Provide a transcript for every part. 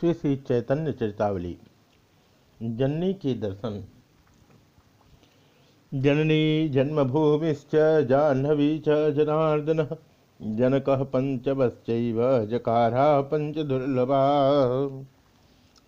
श्री श्री चैतन्य चरितावली, जननी के दर्शन। जननी जन्मभूमिश्च, जाह्नवी च जनार्दन, जनक पंचवश्च जकारा पंच दुर्लभा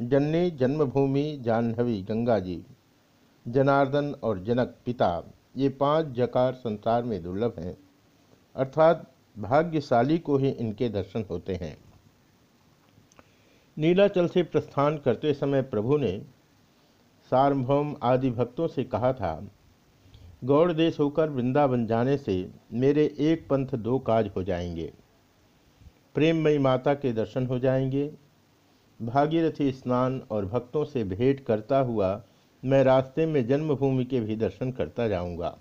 जननी जन्मभूमि, जाह्नवी गंगा जी जनार्दन और जनक पिता, ये पाँच जकार संसार में दुर्लभ हैं। अर्थात भाग्यशाली को ही इनके दर्शन होते हैं। नीलाचल से प्रस्थान करते समय प्रभु ने सार्वभौम आदि भक्तों से कहा था, गौड़ देश होकर वृंदावन जाने से मेरे एक पंथ दो काज हो जाएँगे। प्रेममयी माता के दर्शन हो जाएँगे। भागीरथी स्नान और भक्तों से भेंट करता हुआ मैं रास्ते में जन्मभूमि के भी दर्शन करता जाऊँगा।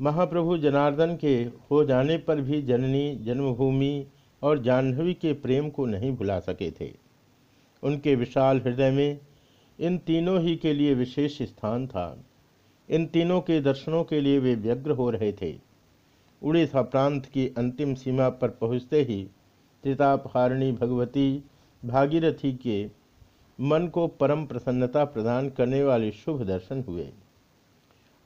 महाप्रभु जनार्दन के हो जाने पर भी जननी, जन्मभूमि और जाह्नवी के प्रेम को नहीं भुला सके थे। उनके विशाल हृदय में इन तीनों ही के लिए विशेष स्थान था। इन तीनों के दर्शनों के लिए वे व्यग्र हो रहे थे। उड़ीसा प्रांत की अंतिम सीमा पर पहुँचते ही त्रितापहारिणी भगवती भागीरथी के मन को परम प्रसन्नता प्रदान करने वाले शुभ दर्शन हुए।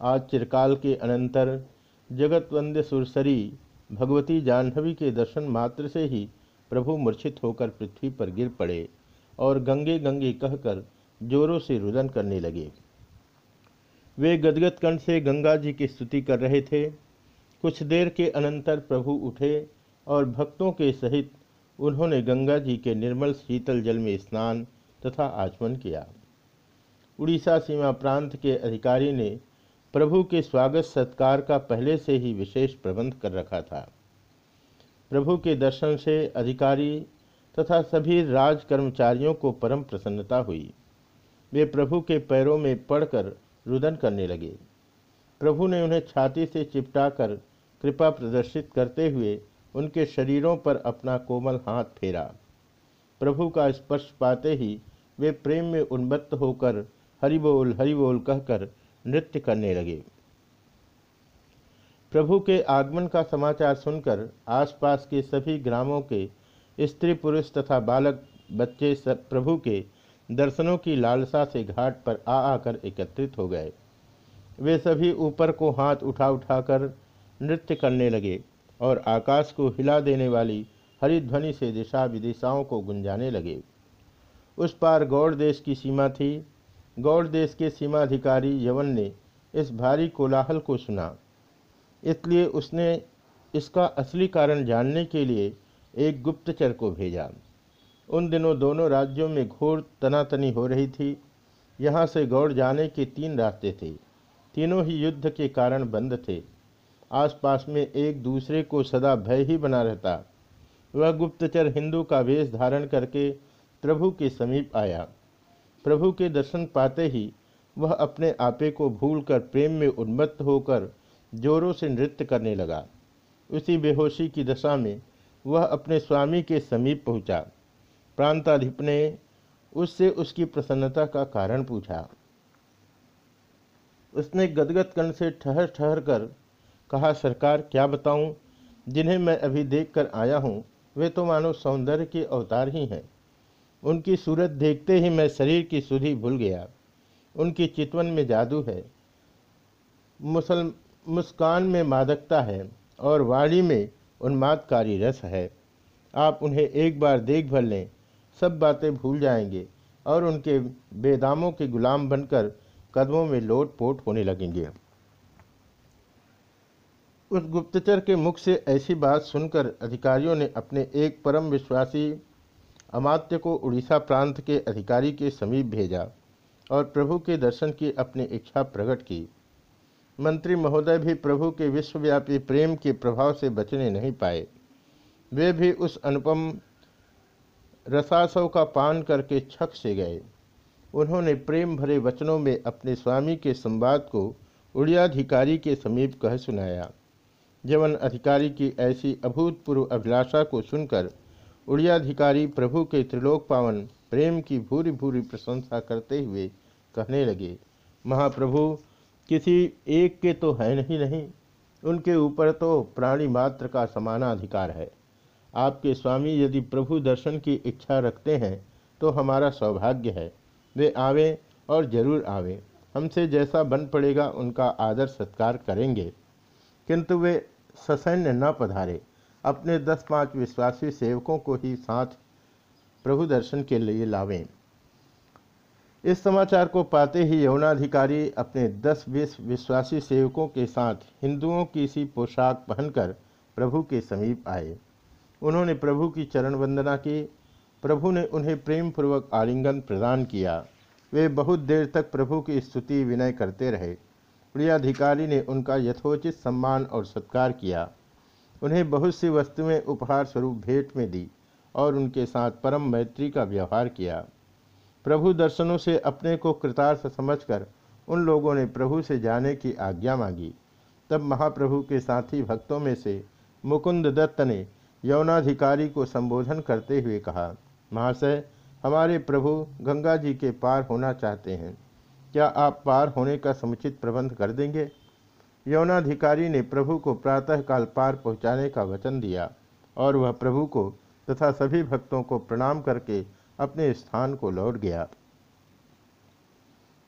आज चिरकाल के अनंतर जगतवंद्य सुरसरी भगवती जाह्नवी के दर्शन मात्र से ही प्रभु मूर्छित होकर पृथ्वी पर गिर पड़े और गंगे गंगे कहकर जोरों से रुदन करने लगे। वे गदगद कंठ से गंगा जी की स्तुति कर रहे थे। कुछ देर के अनंतर प्रभु उठे और भक्तों के सहित उन्होंने गंगा जी के निर्मल शीतल जल में स्नान तथा आचमन किया। उड़ीसा सीमा प्रांत के अधिकारी ने प्रभु के स्वागत सत्कार का पहले से ही विशेष प्रबंध कर रखा था। प्रभु के दर्शन से अधिकारी तथा सभी राज कर्मचारियों को परम प्रसन्नता हुई। वे प्रभु के पैरों में पड़कर रुदन करने लगे। प्रभु ने उन्हें छाती से चिपटाकर कृपा प्रदर्शित करते हुए उनके शरीरों पर अपना कोमल हाथ फेरा। प्रभु का स्पर्श पाते ही वे प्रेम में उन्मत्त होकर हरिबोल हरिबोल कहकर नृत्य करने लगे। प्रभु के आगमन का समाचार सुनकर आसपास के सभी ग्रामों के स्त्री पुरुष तथा बालक बच्चे सब प्रभु के दर्शनों की लालसा से घाट पर आ आकर एकत्रित हो गए। वे सभी ऊपर को हाथ उठा उठाकर नृत्य करने लगे और आकाश को हिला देने वाली हरिध्वनि से दिशा विदिशाओं को गुंजाने लगे। उस पार गौड़ देश की सीमा थी गौड़ देश के सीमाधिकारी यवन ने इस भारी कोलाहल को सुना। इसलिए उसने इसका असली कारण जानने के लिए एक गुप्तचर को भेजा। उन दिनों दोनों राज्यों में घोर तनातनी हो रही थी। यहाँ से गौड़ जाने के तीन रास्ते थे। तीनों ही युद्ध के कारण बंद थे। आसपास में एक दूसरे को सदा भय ही बना रहता। वह गुप्तचर हिंदू का वेश धारण करके प्रभु के समीप आया। प्रभु के दर्शन पाते ही वह अपने आपे को भूलकर प्रेम में उन्मत्त होकर जोरों से नृत्य करने लगा। उसी बेहोशी की दशा में वह अपने स्वामी के समीप पहुँचा। प्रांताधिप ने उससे उसकी प्रसन्नता का कारण पूछा। उसने गदगद कण से ठहर ठहर कर कहा, सरकार, क्या बताऊँ? जिन्हें मैं अभी देखकर आया हूँ, वे तो मानो सौंदर्य के अवतार ही हैं। उनकी सूरत देखते ही मैं शरीर की सुधि भूल गया। उनकी चितवन में जादू है। मुसल, मुस्कान में मादकता है और वाणी में उन्मादकारी रस है। आप उन्हें एक बार देख भर लें, सब बातें भूल जाएँगे और उनके बेदामों के गुलाम बनकर कदमों में लोट पोट होने लगेंगे। उस गुप्तचर के मुख से ऐसी बात सुनकर अधिकारियों ने अपने एक परम विश्वासी अमात्य को उड़ीसा प्रांत के अधिकारी के समीप भेजा और प्रभु के दर्शन की अपनी इच्छा प्रकट की। मंत्री महोदय भी प्रभु के विश्वव्यापी प्रेम के प्रभाव से बचने नहीं पाए। वे भी उस अनुपम रसासव का पान करके छक से गए। उन्होंने प्रेम भरे वचनों में अपने स्वामी के संवाद को उड़ियाधिकारी के समीप कह सुनाया। जवन अधिकारी की ऐसी अभूतपूर्व अभिलाषा को सुनकर उड़ियाधिकारी प्रभु के त्रिलोक पावन प्रेम की भूरी भूरी प्रशंसा करते हुए कहने लगे, महाप्रभु, किसी एक के तो है नहीं नहीं। उनके ऊपर तो प्राणी मात्र का समानाधिकार है। आपके स्वामी यदि प्रभु दर्शन की इच्छा रखते हैं तो हमारा सौभाग्य है। वे आवें और ज़रूर आवें। हमसे जैसा बन पड़ेगा उनका आदर सत्कार करेंगे। किंतु वे ससैन्य न पधारे। अपने दस पाँच विश्वासी सेवकों को ही साथ प्रभु दर्शन के लिए लावें। इस समाचार को पाते ही यमुनाधिकारी अपने दस बीस विश्वासी सेवकों के साथ हिंदुओं की सी पोशाक पहनकर प्रभु के समीप आए। उन्होंने प्रभु की चरण वंदना की, प्रभु ने उन्हें प्रेम पूर्वक आलिंगन प्रदान किया। वे बहुत देर तक प्रभु की स्तुति विनय करते रहे। प्रियाधिकारी ने उनका यथोचित सम्मान और सत्कार किया। उन्हें बहुत सी वस्तुएँ उपहार स्वरूप भेंट में दी और उनके साथ परम मैत्री का व्यवहार किया। प्रभु दर्शनों से अपने को कृतार्थ समझकर उन लोगों ने प्रभु से जाने की आज्ञा मांगी। तब महाप्रभु के साथी भक्तों में से मुकुंद दत्त ने यौनाधिकारी को संबोधन करते हुए कहा, महाशय, हमारे प्रभु गंगा जी के पार होना चाहते हैं। क्या आप पार होने का समुचित प्रबंध कर देंगे? यौनाधिकारी ने प्रभु को प्रातःकाल पार पहुँचाने का वचन दिया और वह प्रभु को तथा सभी भक्तों को प्रणाम करके अपने स्थान को लौट गया।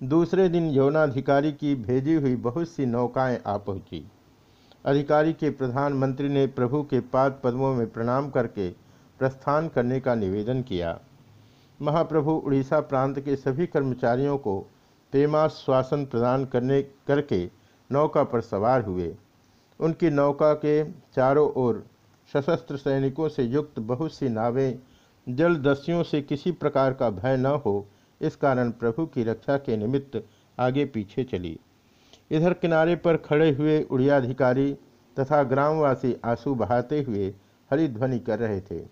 दूसरे दिन यौनाधिकारी की भेजी हुई बहुत सी नौकाएँ आ पहुँची। अधिकारी के प्रधानमंत्री ने प्रभु के पाद पद्मों में प्रणाम करके प्रस्थान करने का निवेदन किया। महाप्रभु उड़ीसा प्रांत के सभी कर्मचारियों को प्रेमाश्वासन प्रदान करने, करके नौका पर सवार हुए। उनकी नौका के चारों ओर सशस्त्र सैनिकों से युक्त बहुत सी नावें जलदस्युओं से किसी प्रकार का भय न हो, इस कारण प्रभु की रक्षा के निमित्त आगे पीछे चली। इधर किनारे पर खड़े हुए उड़ियाधिकारी तथा ग्रामवासी आँसू बहाते हुए हरिध्वनि कर रहे थे।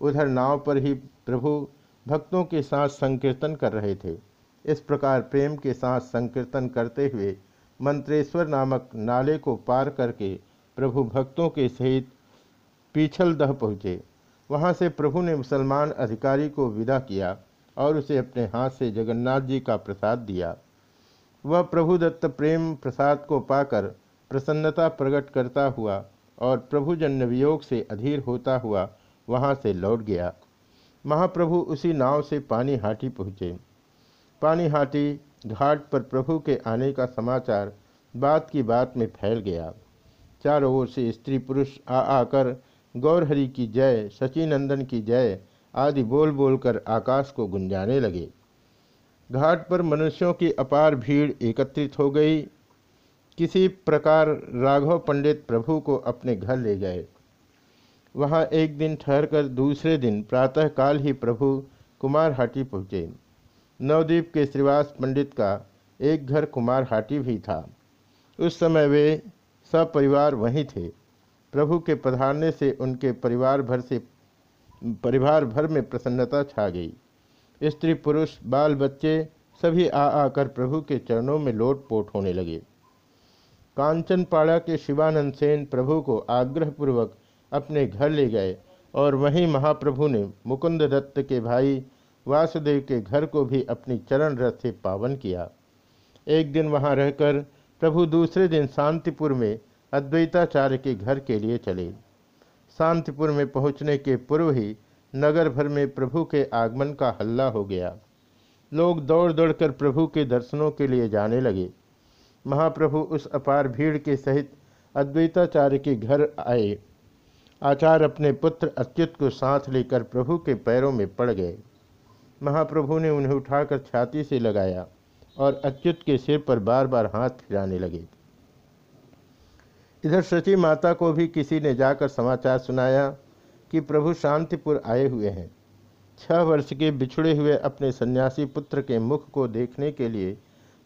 उधर नाव पर ही प्रभु भक्तों के साथ संकीर्तन कर रहे थे। इस प्रकार प्रेम के साथ संकीर्तन करते हुए मंत्रेश्वर नामक नाले को पार करके प्रभु भक्तों के सहित पीछल दह पहुँचे। वहाँ से प्रभु ने मुसलमान अधिकारी को विदा किया और उसे अपने हाथ से जगन्नाथ जी का प्रसाद दिया। वह प्रभु दत्त प्रेम प्रसाद को पाकर प्रसन्नता प्रकट करता हुआ और प्रभु जन्य वियोग से अधीर होता हुआ वहाँ से लौट गया। महाप्रभु उसी नाव से पानी हाटी पहुँचे। पानी हाटी घाट पर प्रभु के आने का समाचार बात की बात में फैल गया। चारों ओर से स्त्री पुरुष आ आकर गौरहरि की जय, सचिनंदन की जय आदि बोल बोलकर आकाश को गुंजाने लगे। घाट पर मनुष्यों की अपार भीड़ एकत्रित हो गई। किसी प्रकार राघव पंडित प्रभु को अपने घर ले गए। वहाँ एक दिन ठहरकर दूसरे दिन प्रातःकाल ही प्रभु कुमारहाटी पहुँचे। नवद्वीप के श्रीवास पंडित का एक घर कुमारहाटी भी था। उस समय वे सपरिवार वहीं थे। प्रभु के पधारने से उनके परिवार भर से, परिवार भर में प्रसन्नता छा गई। स्त्री पुरुष बाल बच्चे सभी आ आकर प्रभु के चरणों में लोट पोट होने लगे। कांचनपाड़ा के शिवानंद सेन प्रभु को आग्रहपूर्वक अपने घर ले गए और वहीं महाप्रभु ने मुकुंद दत्त के भाई वासुदेव के घर को भी अपनी चरण रथ से पावन किया। एक दिन वहाँ रहकर प्रभु दूसरे दिन शांतिपुर में अद्वैताचार्य के घर के लिए चले। शांतिपुर में पहुँचने के पूर्व ही नगर भर में प्रभु के आगमन का हल्ला हो गया। लोग दौड़ दौड़कर प्रभु के दर्शनों के लिए जाने लगे। महाप्रभु उस अपार भीड़ के सहित अद्वैताचार्य के घर आए। आचार्य अपने पुत्र अच्युत को साथ लेकर प्रभु के पैरों में पड़ गए। महाप्रभु ने उन्हें उठाकर छाती से लगाया और अच्युत के सिर पर बार बार हाथ फिराने लगे। इधर सची माता को भी किसी ने जाकर समाचार सुनाया कि प्रभु शांतिपुर आए हुए हैं। छह वर्ष के बिछड़े हुए अपने सन्यासी पुत्र के मुख को देखने के लिए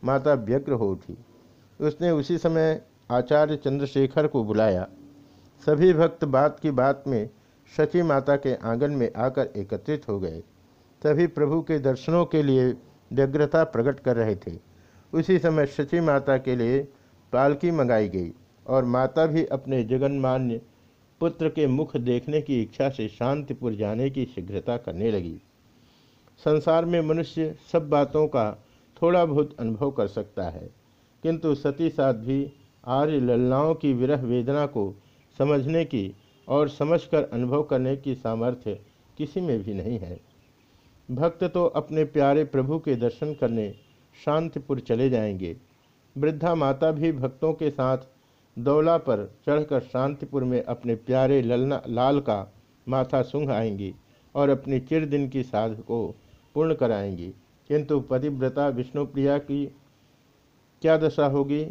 माता व्यग्र हो उठी। उसने उसी समय आचार्य चंद्रशेखर को बुलाया। सभी भक्त बात की बात में शची माता के आँगन में आकर एकत्रित हो गए। सभी प्रभु के दर्शनों के लिए व्यग्रता प्रकट कर रहे थे। उसी समय शची माता के लिए पालकी मंगाई गई और माता भी अपने जगन्मान्य पुत्र के मुख देखने की इच्छा से शांतिपुर जाने की शीघ्रता करने लगी। संसार में मनुष्य सब बातों का थोड़ा बहुत अनुभव कर सकता है, किंतु सती साध्वी आर्य ललनाओं की विरह वेदना को समझने की और समझकर अनुभव करने की सामर्थ्य किसी में भी नहीं है। भक्त तो अपने प्यारे प्रभु के दर्शन करने शांतिपुर चले जाएँगे। वृद्धा माता भी भक्तों के साथ दौला पर चढ़कर शांतिपुर में अपने प्यारे ललना, लाल का माथा सूंघ आएँगी और अपनी चिर दिन की साध को पूर्ण कराएँगी। किंतु पतिव्रता विष्णुप्रिया की क्या दशा होगी?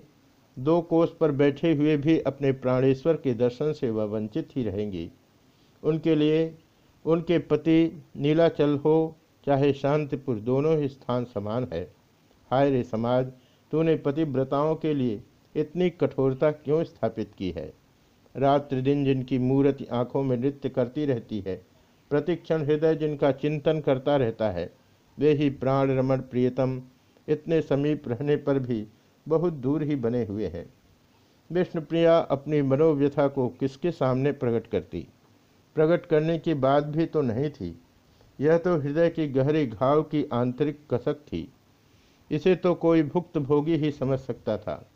दो कोष पर बैठे हुए भी अपने प्राणेश्वर के दर्शन से वह वंचित ही रहेंगी। उनके लिए, उनके पति नीलाचल हो चाहे शांतिपुर दोनों ही स्थान समान है। हाय रे समाज, तूने पतिव्रताओं के लिए इतनी कठोरता क्यों स्थापित की है? रात्रि दिन जिनकी मूर्ति आँखों में नृत्य करती रहती है, प्रतिक्षण हृदय जिनका चिंतन करता रहता है, वे ही प्राण रमण प्रियतम, इतने समीप रहने पर भी बहुत दूर ही बने हुए हैं। विष्णुप्रिया अपनी मनोव्यथा को किसके सामने प्रकट करती? प्रकट करने की बात भी तो नहीं थी। यह तो हृदय की गहरे घाव की आंतरिक कसक थी। इसे तो कोई भुक्त भोगी ही समझ सकता था।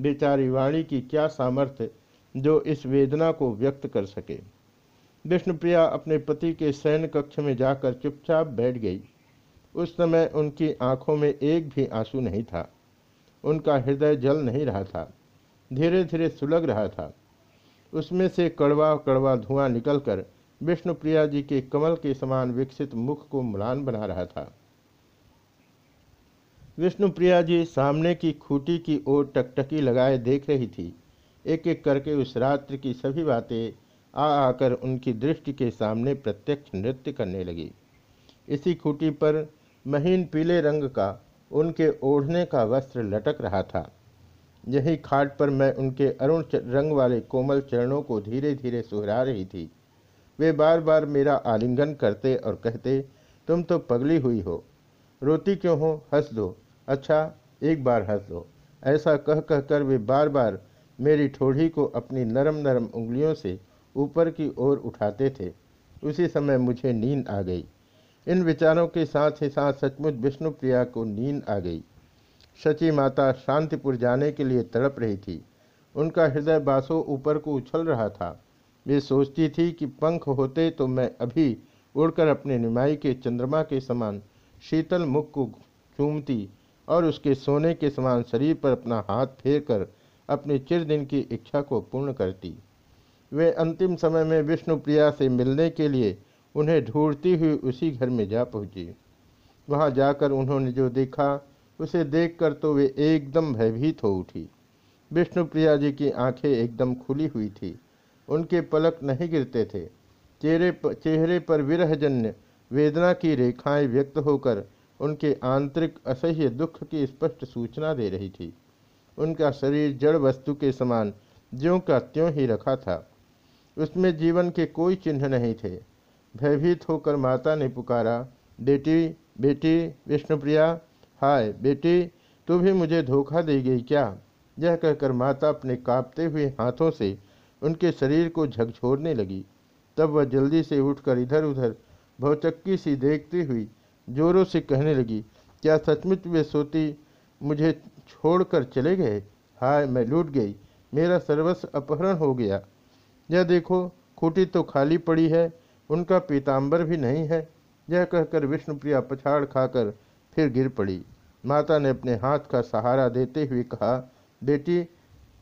बेचारी वाणी की क्या सामर्थ्य जो इस वेदना को व्यक्त कर सके। विष्णुप्रिया अपने पति के शयन कक्ष में जाकर चुपचाप बैठ गई। उस समय उनकी आँखों में एक भी आँसू नहीं था। उनका हृदय जल नहीं रहा था। धीरे धीरे सुलग रहा था। उसमें से कड़वा कड़वा धुआँ निकलकर विष्णुप्रिया जी के कमल के समान विकसित मुख को मुलान बना रहा था। विष्णुप्रिया जी सामने की खूटी की ओर टकटकी लगाए देख रही थी। एक एक करके उस रात्रि की सभी बातें आ आकर उनकी दृष्टि के सामने प्रत्यक्ष नृत्य करने लगी। इसी खूटी पर महीन पीले रंग का उनके ओढ़ने का वस्त्र लटक रहा था। यही खाट पर मैं उनके अरुण रंग वाले कोमल चरणों को धीरे धीरे सुहरा रही थी। वे बार बार मेरा आलिंगन करते और कहते, तुम तो पगली हुई हो। रोती क्यों हो? हंस दो। अच्छा एक बार हंस दो। ऐसा कह कह कर वे बार बार मेरी ठोड़ी को अपनी नरम नरम उंगलियों से ऊपर की ओर उठाते थे। उसी समय मुझे नींद आ गई। इन विचारों के साथ ही साथ सचमुच विष्णु प्रिया को नींद आ गई। शची माता शांतिपुर जाने के लिए तड़प रही थी। उनका हृदय बासों ऊपर को उछल रहा था। वे सोचती थी कि पंख होते तो मैं अभी उड़कर अपने निमाई के चंद्रमा के समान शीतल मुख को चूमती और उसके सोने के समान शरीर पर अपना हाथ फेर कर अपने चिर दिन की इच्छा को पूर्ण करती। वे अंतिम समय में विष्णु प्रिया से मिलने के लिए उन्हें ढूंढती हुई उसी घर में जा पहुँची। वहाँ जाकर उन्होंने जो देखा, उसे देखकर तो वे एकदम भयभीत हो उठी। विष्णु प्रिया जी की आँखें एकदम खुली हुई थी। उनके पलक नहीं गिरते थे। चेहरे चेहरे पर विरहजन्य वेदना की रेखाएँ व्यक्त होकर उनके आंतरिक असह्य दुख की स्पष्ट सूचना दे रही थी। उनका शरीर जड़ वस्तु के समान ज्यों का त्यों ही रखा था। उसमें जीवन के कोई चिन्ह नहीं थे। भयभीत होकर माता ने पुकारा, बेटी बेटी, विष्णुप्रिया, हाय, बेटी, तू भी मुझे धोखा दे गई क्या? यह कहकर माता अपने कांपते हुए हाथों से उनके शरीर को झकझोरने लगी। तब वह जल्दी से उठकर इधर उधर भौचक्की सी देखती हुई जोरों से कहने लगी, क्या सचमुच वे सोती मुझे छोड़कर चले गए? हाय, मैं लूट गई। मेरा सर्वस्व अपहरण हो गया। यह देखो, खूटी तो खाली पड़ी है, उनका पीताम्बर भी नहीं है। यह कहकर विष्णुप्रिया पछाड़ खाकर फिर गिर पड़ी। माता ने अपने हाथ का सहारा देते हुए कहा, बेटी,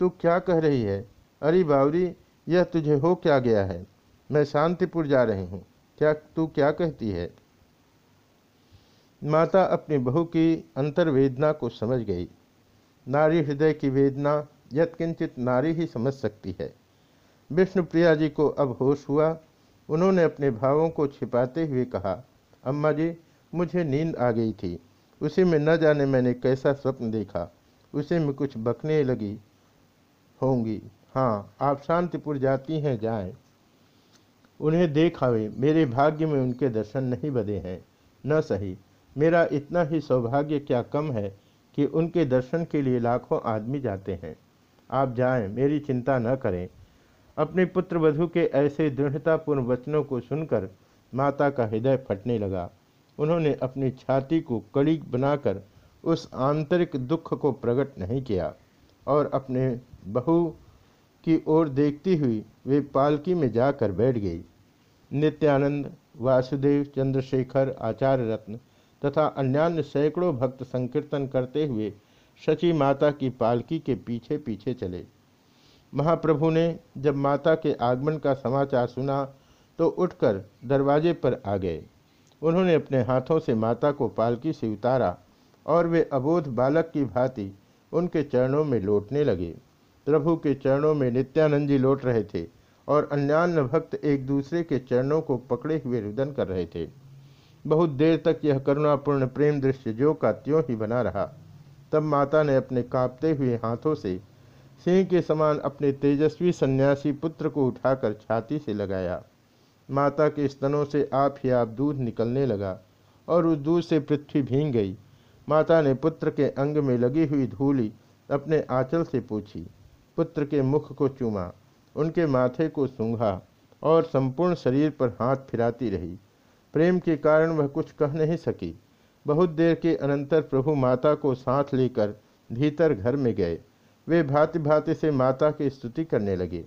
तू क्या कह रही है? अरे बावरी, यह तुझे हो क्या गया है? मैं शांतिपुर जा रही हूँ। क्या तू क्या कहती है? माता अपनी बहू की अंतर्वेदना को समझ गई। नारी हृदय की वेदना यत्किंचित नारी ही समझ सकती है। विष्णुप्रिया जी को अब होश हुआ। उन्होंने अपने भावों को छिपाते हुए कहा, अम्मा जी, मुझे नींद आ गई थी। उसी में न जाने मैंने कैसा स्वप्न देखा। उसी में कुछ बकने लगी होंगी। हाँ आप शांतिपुर जाती हैं, जाएँ। उन्हें देख आवे, मेरे भाग्य में उनके दर्शन नहीं बदे हैं। न सही, मेरा इतना ही सौभाग्य क्या कम है कि उनके दर्शन के लिए लाखों आदमी जाते हैं। आप जाएँ, मेरी चिंता न करें। अपने पुत्र वधु के ऐसे दृढ़तापूर्ण वचनों को सुनकर माता का हृदय फटने लगा। उन्होंने अपनी छाती को कड़ी बनाकर उस आंतरिक दुख को प्रकट नहीं किया और अपने बहु की ओर देखती हुई वे पालकी में जाकर बैठ गई। नित्यानंद, वासुदेव, चंद्रशेखर, आचार्य रत्न तथा अन्यान्य सैकड़ों भक्त संकीर्तन करते हुए शची माता की पालकी के पीछे पीछे चले। महाप्रभु ने जब माता के आगमन का समाचार सुना तो उठकर दरवाजे पर आ गए। उन्होंने अपने हाथों से माता को पालकी से उतारा और वे अबोध बालक की भांति उनके चरणों में लौटने लगे। प्रभु के चरणों में नित्यानंद जी लौट रहे थे और अन्यान्य भक्त एक दूसरे के चरणों को पकड़े हुए रुदन कर रहे थे। बहुत देर तक यह करुणापूर्ण प्रेम दृश्य जो का त्यों ही बना रहा। तब माता ने अपने कांपते हुए हाथों से सिंह के समान अपने तेजस्वी सन्यासी पुत्र को उठाकर छाती से लगाया। माता के स्तनों से आप ही आप दूध निकलने लगा और उस दूध से पृथ्वी भींग गई। माता ने पुत्र के अंग में लगी हुई धूली अपने आंचल से पूछी पुत्र के मुख को चूमा, उनके माथे को सूंघा और संपूर्ण शरीर पर हाथ फिराती रही। प्रेम के कारण वह कुछ कह नहीं सकी। बहुत देर के अनंतर प्रभु माता को साथ लेकर भीतर घर में गए। वे भांति भांति से माता की स्तुति करने लगे।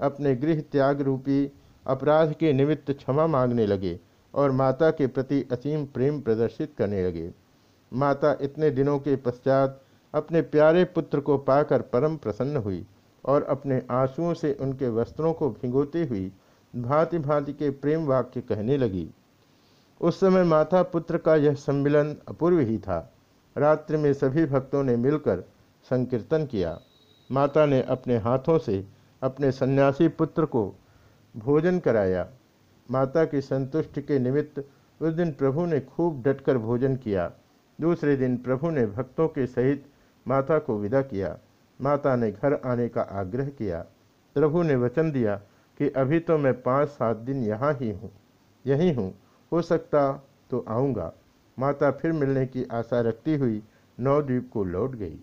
अपने गृह त्याग रूपी अपराध के निमित्त क्षमा मांगने लगे और माता के प्रति असीम प्रेम प्रदर्शित करने लगे। माता इतने दिनों के पश्चात अपने प्यारे पुत्र को पाकर परम प्रसन्न हुई और अपने आंसुओं से उनके वस्त्रों को भिगोती हुई भांति भांति के प्रेम वाक्य कहने लगी। उस समय माता पुत्र का यह सम्मिलन अपूर्व ही था। रात्रि में सभी भक्तों ने मिलकर संकीर्तन किया। माता ने अपने हाथों से अपने सन्यासी पुत्र को भोजन कराया। माता की संतुष्टि के निमित्त उस दिन प्रभु ने खूब डटकर भोजन किया। दूसरे दिन प्रभु ने भक्तों के सहित माता को विदा किया। माता ने घर आने का आग्रह किया। प्रभु ने वचन दिया कि अभी तो मैं पाँच सात दिन यहाँ ही हूँ। यहीं हूँ। हो सकता तो आऊँगा। माता फिर मिलने की आशा रखती हुई नवद्वीप को लौट गई।